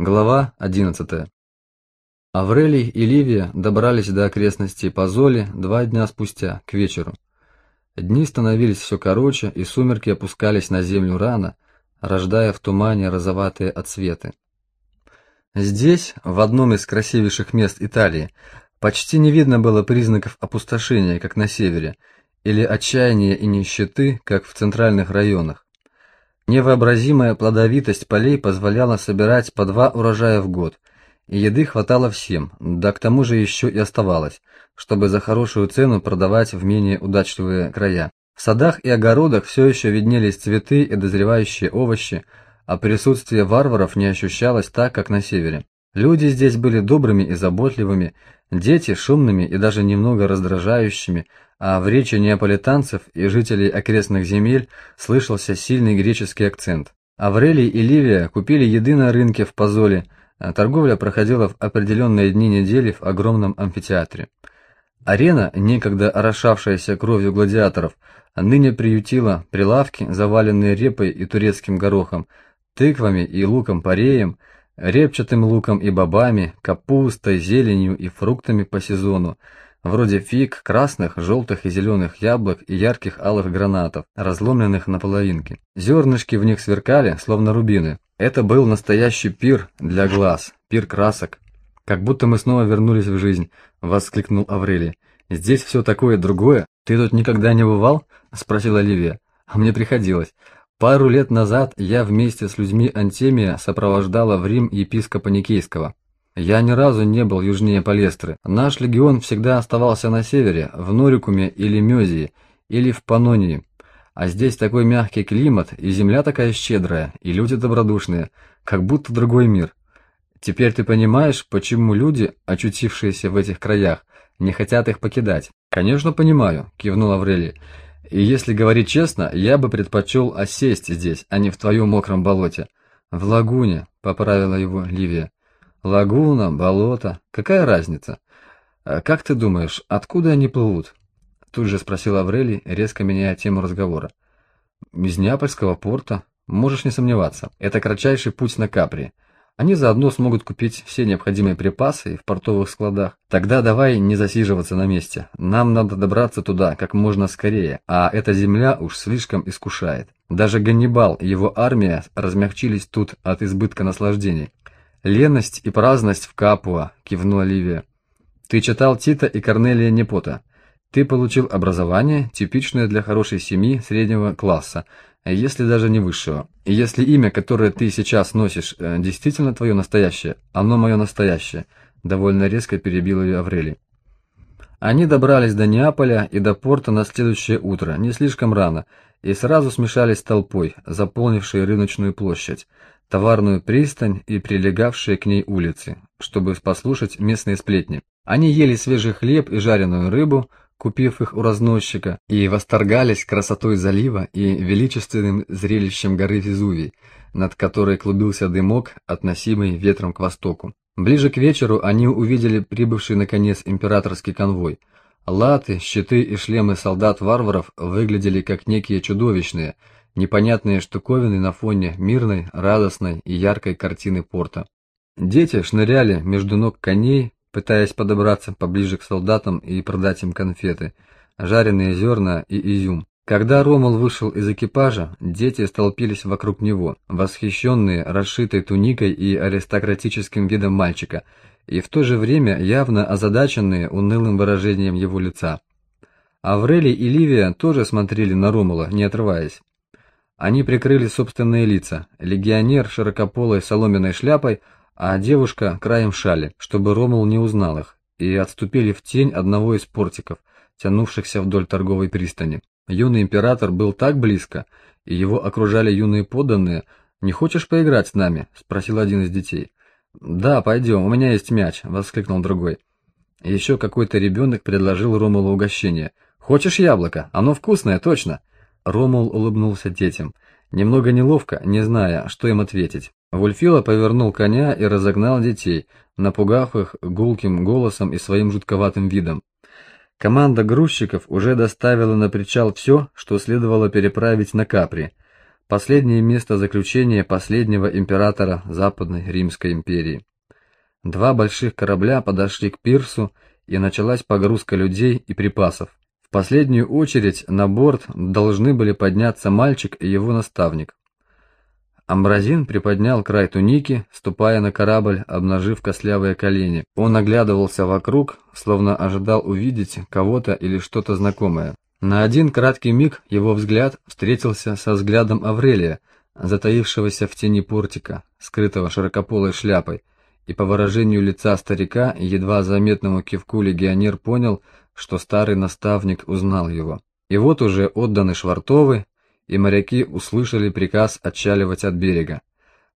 Глава 11. Аврелий и Ливия добрались до окрестностей Позоли два дня спустя, к вечеру. Дни становились все короче, и сумерки опускались на землю рано, рождая в тумане розоватые отсветы. Здесь, в одном из красивейших мест Италии, почти не видно было признаков опустошения, как на севере, или отчаяния и нищеты, как в центральных районах. Невообразимая плодовитость полей позволяла собирать по два урожая в год, и еды хватало всем, да к тому же еще и оставалось, чтобы за хорошую цену продавать в менее удачливые края. В садах и огородах все еще виднелись цветы и дозревающие овощи, а присутствие варваров не ощущалось так, как на севере. Люди здесь были добрыми и заботливыми, дети шумными и даже немного раздражающими, а в речи неаполитанцев и жителей окрестных земель слышался сильный греческий акцент. Аврелий и Ливия купили еды на рынке в Позоле, а торговля проходила в определенные дни недели в огромном амфитеатре. Арена, некогда орошавшаяся кровью гладиаторов, ныне приютила прилавки, заваленные репой и турецким горохом, тыквами и луком-пореем, репчатым луком и бобами, капустой, зеленью и фруктами по сезону, вроде фиг, красных, желтых и зеленых яблок и ярких алых гранатов, разломленных на половинки. Зернышки в них сверкали, словно рубины. Это был настоящий пир для глаз, пир красок. «Как будто мы снова вернулись в жизнь», — воскликнул Аврелий. «Здесь все такое другое. Ты тут никогда не бывал?» — спросила Ливия. «А мне приходилось. Пару лет назад я вместе с людьми Антемия сопровождала в Рим епископа Никейского. Я ни разу не был южнее Палестры. Наш легион всегда оставался на севере, в Норикуме или Мезии, или в Панонии. А здесь такой мягкий климат, и земля такая щедрая, и люди добродушные, как будто другой мир. Теперь ты понимаешь, почему люди, очутившиеся в этих краях, не хотят их покидать? Конечно, понимаю, кивнул Аврелий. И если говорить честно, я бы предпочел осесть здесь, а не в твоем мокром болоте. В лагуне, поправила его Ливия. Лагуна, болото, какая разница? А как ты думаешь, откуда они плывут? Тут же спросил Аврелий, резко меняя тему разговора. Из Неапольского порта, можешь не сомневаться. Это кратчайший путь на Капри. Они заодно смогут купить все необходимые припасы в портовых складах. Тогда давай не засиживаться на месте. Нам надо добраться туда как можно скорее, а эта земля уж слишком искушает. Даже Ганнибал и его армия размягчились тут от избытка наслаждений. «Леность и праздность в Капуа», — кивнула Ливия. «Ты читал Тита и Корнелия Непота. Ты получил образование, типичное для хорошей семьи среднего класса, если даже не высшего. И если имя, которое ты сейчас носишь, э, действительно твое настоящее, оно мое настоящее», — довольно резко перебил ее Аврелий. Они добрались до Неаполя и до порта на следующее утро, не слишком рано, и сразу смешались с толпой, заполнившей рыночную площадь товарную пристань и прилегавшие к ней улицы, чтобы послушать местные сплетни. Они ели свежий хлеб и жареную рыбу, купив их у разносчика, и восторгались красотой залива и величественным зрелищем горы Везувий, над которой клубился дымок, относимый ветром к востоку. Ближе к вечеру они увидели прибывший наконец императорский конвой. Латы, щиты и шлемы солдат-варваров выглядели как некие чудовищные – непонятные штуковины на фоне мирной, радостной и яркой картины порта. Дети шныряли между ног коней, пытаясь подобраться поближе к солдатам и продать им конфеты, жареные зерна и изюм. Когда Ромул вышел из экипажа, дети столпились вокруг него, восхищенные расшитой туникой и аристократическим видом мальчика, и в то же время явно озадаченные унылым выражением его лица. Аврелий и Ливия тоже смотрели на Ромула, не отрываясь. Они прикрыли собственные лица, легионер широкополой соломенной шляпой, а девушка краем шали, чтобы Ромул не узнал их, и отступили в тень одного из портиков, тянувшихся вдоль торговой пристани. Юный император был так близко, и его окружали юные подданные. «Не хочешь поиграть с нами?» — спросил один из детей. «Да, пойдем, у меня есть мяч», — воскликнул другой. Еще какой-то ребенок предложил Ромулу угощение. «Хочешь яблоко? Оно вкусное, точно!» Ромул улыбнулся детям, немного неловко, не зная, что им ответить. Вульфила повернул коня и разогнал детей, напугав их гулким голосом и своим жутковатым видом. Команда грузчиков уже доставила на причал все, что следовало переправить на Капри. последнее место заключения последнего императора Западной Римской империи. Два больших корабля подошли к пирсу, и началась погрузка людей и припасов. В последнюю очередь на борт должны были подняться мальчик и его наставник. Амбразин приподнял край туники, ступая на корабль, обнажив костлявые колени. Он оглядывался вокруг, словно ожидал увидеть кого-то или что-то знакомое. На один краткий миг его взгляд встретился со взглядом Аврелия, затаившегося в тени портика, скрытого широкополой шляпой, и по выражению лица старика, едва заметному кивку легионер понял, что старый наставник узнал его. И вот уже отданы швартовы, и моряки услышали приказ отчаливать от берега.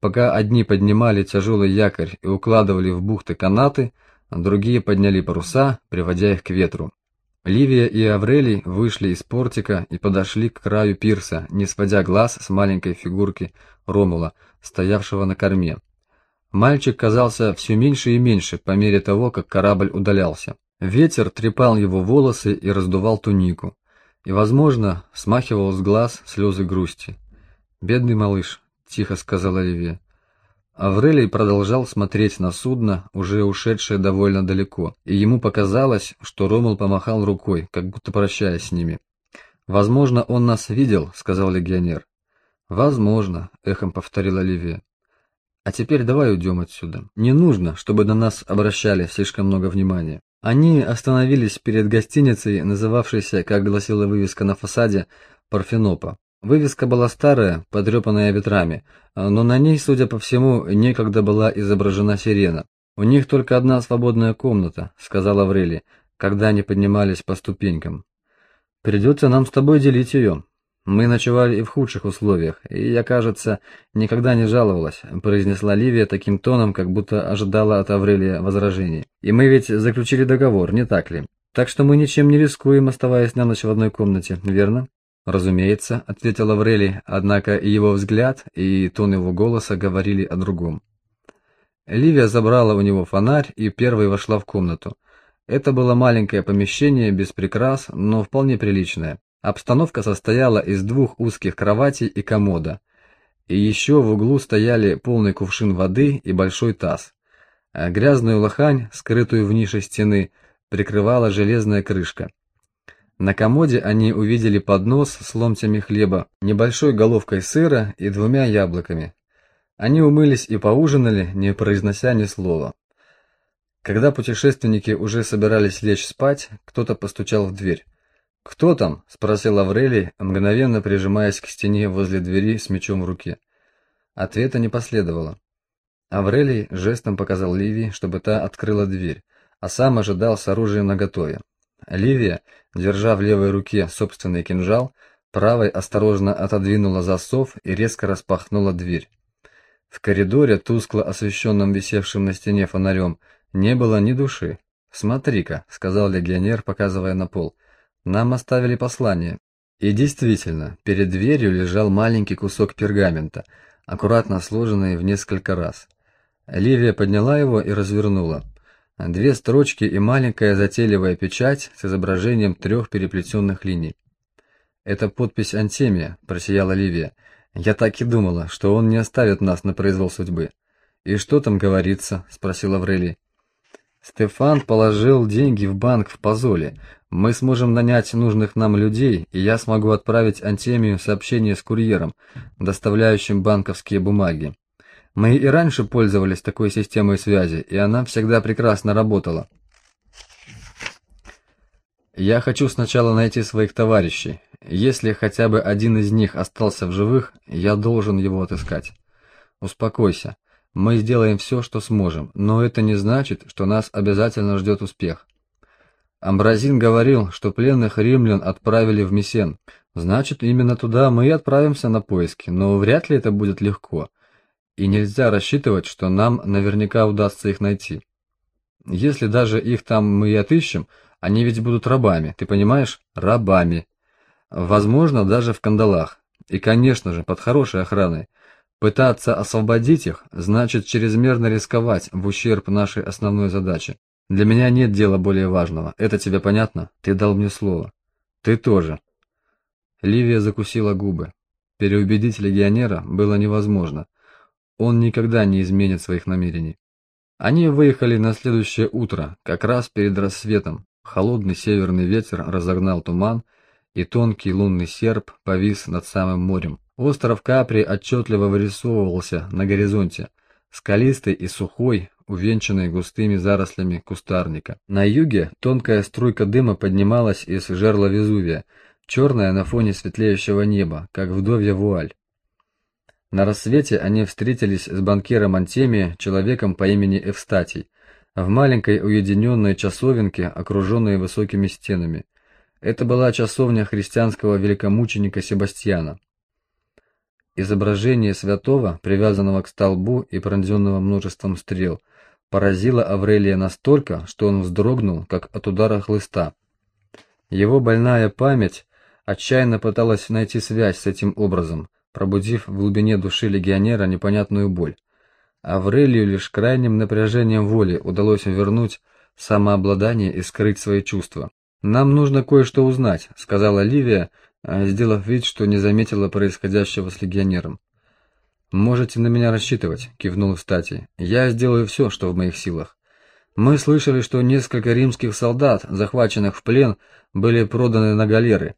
Пока одни поднимали тяжелый якорь и укладывали в бухты канаты, другие подняли паруса, приводя их к ветру. Ливия и Аврелий вышли из портика и подошли к краю пирса, не сводя глаз с маленькой фигурки Ромула, стоявшего на корме. Мальчик казался все меньше и меньше по мере того, как корабль удалялся. Ветер трепал его волосы и раздувал тунику, и, возможно, смахивал с глаз слезы грусти. «Бедный малыш», — тихо сказала Оливия. Аврелий продолжал смотреть на судно, уже ушедшее довольно далеко, и ему показалось, что Ромул помахал рукой, как будто прощаясь с ними. «Возможно, он нас видел», — сказал легионер. «Возможно», — эхом повторила Оливия. А теперь давай уйдем отсюда. Не нужно, чтобы на нас обращали слишком много внимания. Они остановились перед гостиницей, называвшейся, как гласила вывеска на фасаде, Парфенопа. Вывеска была старая, потрепанная ветрами, но на ней, судя по всему, некогда была изображена сирена. «У них только одна свободная комната», — сказал Аврелий, когда они поднимались по ступенькам. «Придется нам с тобой делить ее. Мы ночевали и в худших условиях, и я, кажется, никогда не жаловалась, произнесла Ливия таким тоном, как будто ожидала от Аврелия возражений. И мы ведь заключили договор, не так ли? Так что мы ничем не рискуем, оставаясь на ночь в одной комнате, верно? Разумеется, ответил Аврелий, однако и его взгляд, и тон его голоса говорили о другом. Ливия забрала у него фонарь и первой вошла в комнату. Это было маленькое помещение без прикрас, но вполне приличное. Обстановка состояла из двух узких кроватей и комода. И еще в углу стояли полный кувшин воды и большой таз. А грязную лохань, скрытую в нише стены, прикрывала железная крышка. На комоде они увидели поднос с ломтями хлеба, небольшой головкой сыра и двумя яблоками. Они умылись и поужинали, не произнося ни слова. Когда путешественники уже собирались лечь спать, кто-то постучал в дверь. «Кто там?» — спросил Аврелий, мгновенно прижимаясь к стене возле двери с мечом в руке. Ответа не последовало. Аврелий жестом показал Ливии, чтобы та открыла дверь, а сам ожидал с оружием наготове. Ливия, держа в левой руке собственный кинжал, правой осторожно отодвинула засов и резко распахнула дверь. В коридоре, тускло освещенном висевшим на стене фонарем, не было ни души. «Смотри-ка», — сказал легионер, показывая на пол, — нам оставили послание. И действительно, перед дверью лежал маленький кусок пергамента, аккуратно сложенный в несколько раз. Ливия подняла его и развернула. Две строчки и маленькая затейливая печать с изображением трех переплетенных линий. «Это подпись Антемия», — просияла Ливия. «Я так и думала, что он не оставит нас на произвол судьбы». «И что там говорится?» — спросил Аврелий. Стефан положил деньги в банк в Позоле. Мы сможем нанять нужных нам людей, и я смогу отправить Антемию сообщение с курьером, доставляющим банковские бумаги. Мы и раньше пользовались такой системой связи, и она всегда прекрасно работала. Я хочу сначала найти своих товарищей. Если хотя бы один из них остался в живых, я должен его отыскать. Успокойся. Мы сделаем все, что сможем, но это не значит, что нас обязательно ждет успех. Амбразин говорил, что пленных римлян отправили в Мессен. Значит, именно туда мы и отправимся на поиски, но вряд ли это будет легко. И нельзя рассчитывать, что нам наверняка удастся их найти. Если даже их там мы и отыщем, они ведь будут рабами, ты понимаешь? Рабами. Возможно, даже в кандалах. И, конечно же, под хорошей охраной. Пытаться освободить их значит чрезмерно рисковать в ущерб нашей основной задаче. Для меня нет дела более важного. Это тебе понятно? Ты дал мне слово. Ты тоже. Ливия закусила губы. Переубедить легионера было невозможно. Он никогда не изменит своих намерений. Они выехали на следующее утро, как раз перед рассветом. Холодный северный ветер разогнал туман, и тонкий лунный серп повис над самым морем. Остров Капри отчетливо вырисовывался на горизонте, скалистый и сухой, увенчанный густыми зарослями кустарника. На юге тонкая струйка дыма поднималась из жерла Везувия, черная на фоне светлеющего неба, как вдовья вуаль. На рассвете они встретились с банкиром Антемия, человеком по имени Эвстатий, в маленькой уединенной часовенке, окруженной высокими стенами. Это была часовня христианского великомученика Себастьяна. Изображение святого, привязанного к столбу и пронзенного множеством стрел, поразило Аврелия настолько, что он вздрогнул, как от удара хлыста. Его больная память отчаянно пыталась найти связь с этим образом, пробудив в глубине души легионера непонятную боль. Аврелию лишь крайним напряжением воли удалось вернуть самообладание и скрыть свои чувства. «Нам нужно кое-что узнать», — сказала Ливия, сделав вид, что не заметила происходящего с легионером. «Можете на меня рассчитывать», — кивнул Стати. «Я сделаю все, что в моих силах. Мы слышали, что несколько римских солдат, захваченных в плен, были проданы на галеры».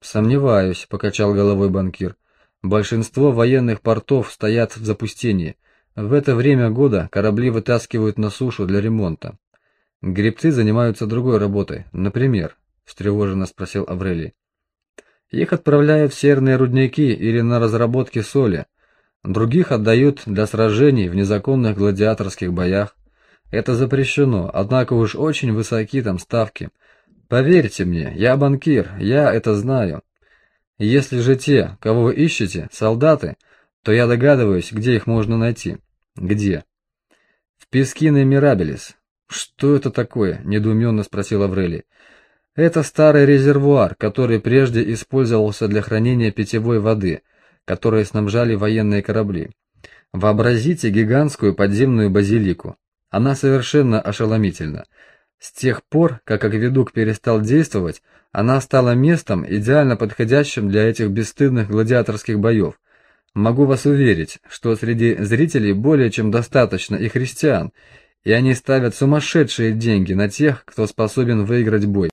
«Сомневаюсь», — покачал головой банкир. Большинство военных портов стоят в запустении. В это время года корабли вытаскивают на сушу для ремонта. Гребцы занимаются другой работой. Например, встревоженно спросил Аврелий. Их отправляют в серные рудники или на разработки соли. Других отдают для сражений в незаконных гладиаторских боях. Это запрещено, однако уж очень высоки там ставки. Поверьте мне, я банкир, я это знаю. Если же те, кого вы ищете, солдаты, то я догадываюсь, где их можно найти. Где? В Пескине Мирабелис. Что это такое? недоуменно спросил Аврелий. Это старый резервуар, который прежде использовался для хранения питьевой воды, которой снабжали военные корабли. Вообразите гигантскую подземную базилику. Она совершенно ошеломительна. С тех пор, как акведук перестал действовать, она стала местом, идеально подходящим для этих бесстыдных гладиаторских боев. Могу вас уверить, что среди зрителей более чем достаточно и христиан, и они ставят сумасшедшие деньги на тех, кто способен выиграть бой.